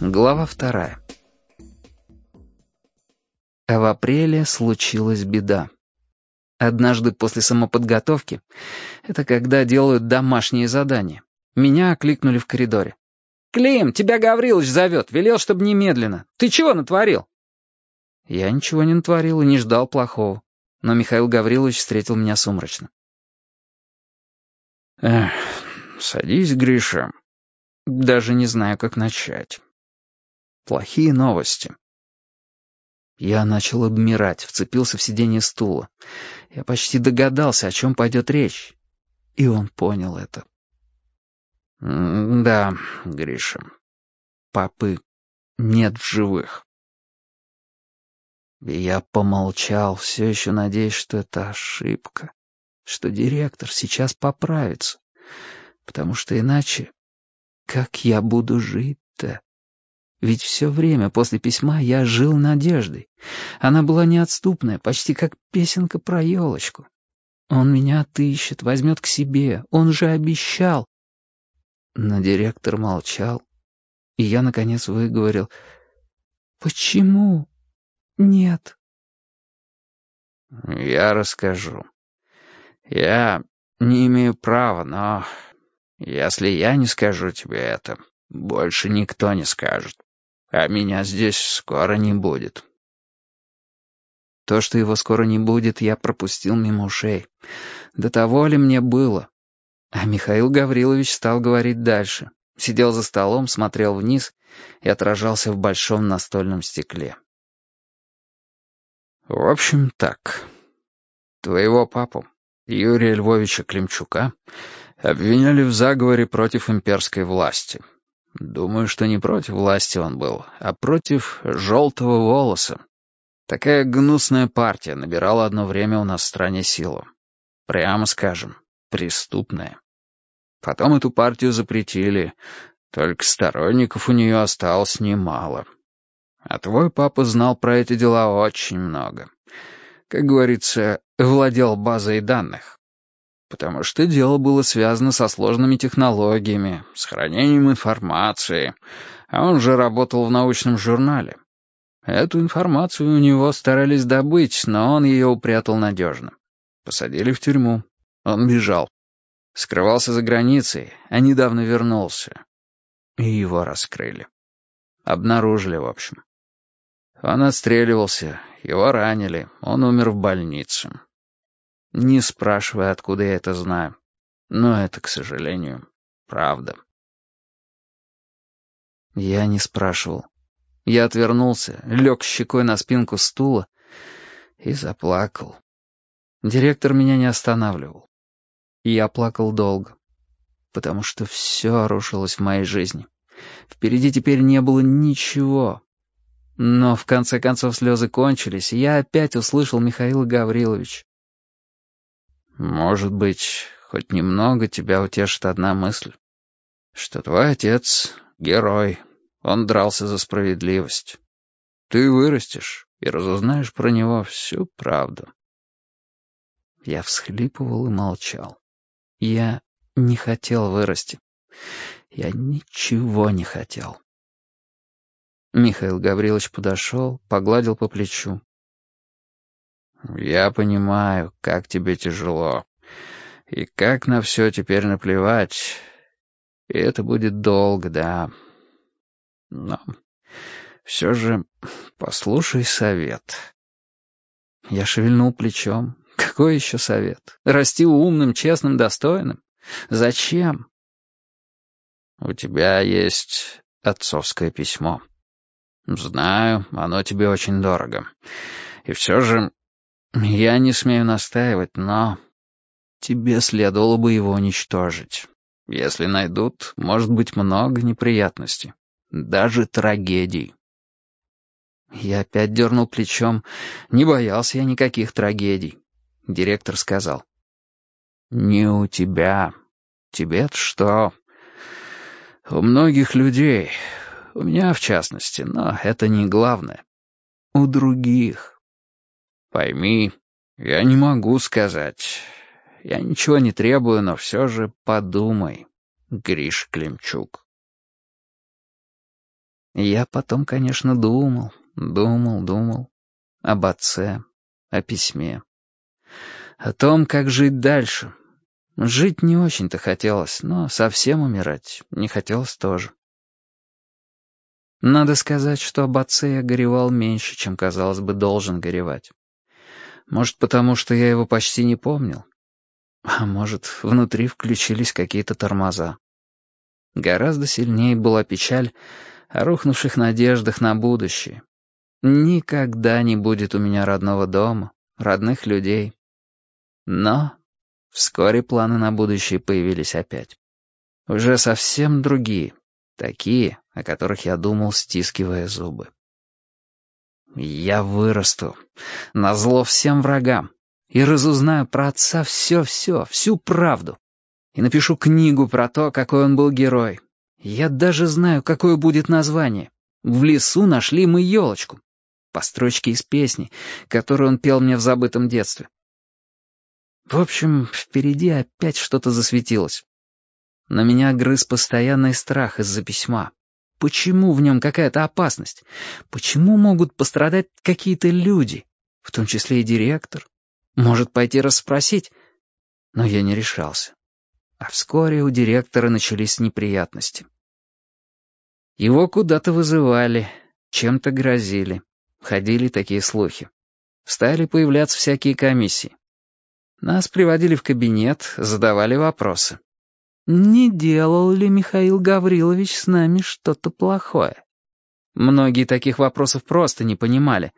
Глава вторая. А в апреле случилась беда. Однажды после самоподготовки, это когда делают домашние задания, меня окликнули в коридоре. «Клим, тебя Гаврилович зовет, велел, чтобы немедленно. Ты чего натворил?» Я ничего не натворил и не ждал плохого, но Михаил Гаврилович встретил меня сумрачно. «Эх, садись, Гриша. Даже не знаю, как начать». Плохие новости. Я начал обмирать, вцепился в сиденье стула. Я почти догадался, о чем пойдет речь. И он понял это. «Да, Гриша, папы нет в живых». И я помолчал, все еще надеясь, что это ошибка, что директор сейчас поправится, потому что иначе как я буду жить-то? Ведь все время после письма я жил надеждой. Она была неотступная, почти как песенка про елочку. Он меня отыщет, возьмет к себе, он же обещал. Но директор молчал, и я, наконец, выговорил. «Почему? Нет». «Я расскажу. Я не имею права, но если я не скажу тебе это, больше никто не скажет а меня здесь скоро не будет». То, что его скоро не будет, я пропустил мимо ушей. До того ли мне было? А Михаил Гаврилович стал говорить дальше. Сидел за столом, смотрел вниз и отражался в большом настольном стекле. «В общем, так. Твоего папу, Юрия Львовича Климчука, обвиняли в заговоре против имперской власти». Думаю, что не против власти он был, а против желтого волоса. Такая гнусная партия набирала одно время у нас в стране силу. Прямо скажем, преступная. Потом эту партию запретили, только сторонников у нее осталось немало. А твой папа знал про эти дела очень много. Как говорится, владел базой данных потому что дело было связано со сложными технологиями, с хранением информации, а он же работал в научном журнале. Эту информацию у него старались добыть, но он ее упрятал надежно. Посадили в тюрьму. Он бежал. Скрывался за границей, а недавно вернулся. И его раскрыли. Обнаружили, в общем. Он отстреливался, его ранили, он умер в больнице. Не спрашивай, откуда я это знаю. Но это, к сожалению, правда. Я не спрашивал. Я отвернулся, лег щекой на спинку стула и заплакал. Директор меня не останавливал. И я плакал долго, потому что все рушилось в моей жизни. Впереди теперь не было ничего. Но в конце концов слезы кончились, и я опять услышал Михаила Гавриловича. Может быть, хоть немного тебя утешит одна мысль, что твой отец — герой, он дрался за справедливость. Ты вырастешь и разузнаешь про него всю правду. Я всхлипывал и молчал. Я не хотел вырасти. Я ничего не хотел. Михаил Гаврилович подошел, погладил по плечу. «Я понимаю, как тебе тяжело. И как на все теперь наплевать. И это будет долго, да. Но все же послушай совет». Я шевельнул плечом. «Какой еще совет? Расти умным, честным, достойным? Зачем?» «У тебя есть отцовское письмо. Знаю, оно тебе очень дорого. И все же «Я не смею настаивать, но тебе следовало бы его уничтожить. Если найдут, может быть много неприятностей, даже трагедий». Я опять дернул плечом. Не боялся я никаких трагедий. Директор сказал. «Не у тебя. Тебе-то что? У многих людей. У меня в частности, но это не главное. у других. Пойми, я не могу сказать. Я ничего не требую, но все же подумай, Гриш Климчук. Я потом, конечно, думал, думал, думал. Об отце, о письме. О том, как жить дальше. Жить не очень-то хотелось, но совсем умирать не хотелось тоже. Надо сказать, что об отце я горевал меньше, чем, казалось бы, должен горевать. Может, потому что я его почти не помнил. А может, внутри включились какие-то тормоза. Гораздо сильнее была печаль о рухнувших надеждах на будущее. Никогда не будет у меня родного дома, родных людей. Но вскоре планы на будущее появились опять. Уже совсем другие, такие, о которых я думал, стискивая зубы. Я вырасту, назло всем врагам, и разузнаю про отца все-все, всю правду. И напишу книгу про то, какой он был герой. Я даже знаю, какое будет название. В лесу нашли мы елочку. По строчке из песни, которую он пел мне в забытом детстве. В общем, впереди опять что-то засветилось. Но меня грыз постоянный страх из-за письма. Почему в нем какая-то опасность? Почему могут пострадать какие-то люди, в том числе и директор? Может, пойти расспросить? Но я не решался. А вскоре у директора начались неприятности. Его куда-то вызывали, чем-то грозили. Ходили такие слухи. Стали появляться всякие комиссии. Нас приводили в кабинет, задавали вопросы. Не делал ли Михаил Гаврилович с нами что-то плохое? Многие таких вопросов просто не понимали,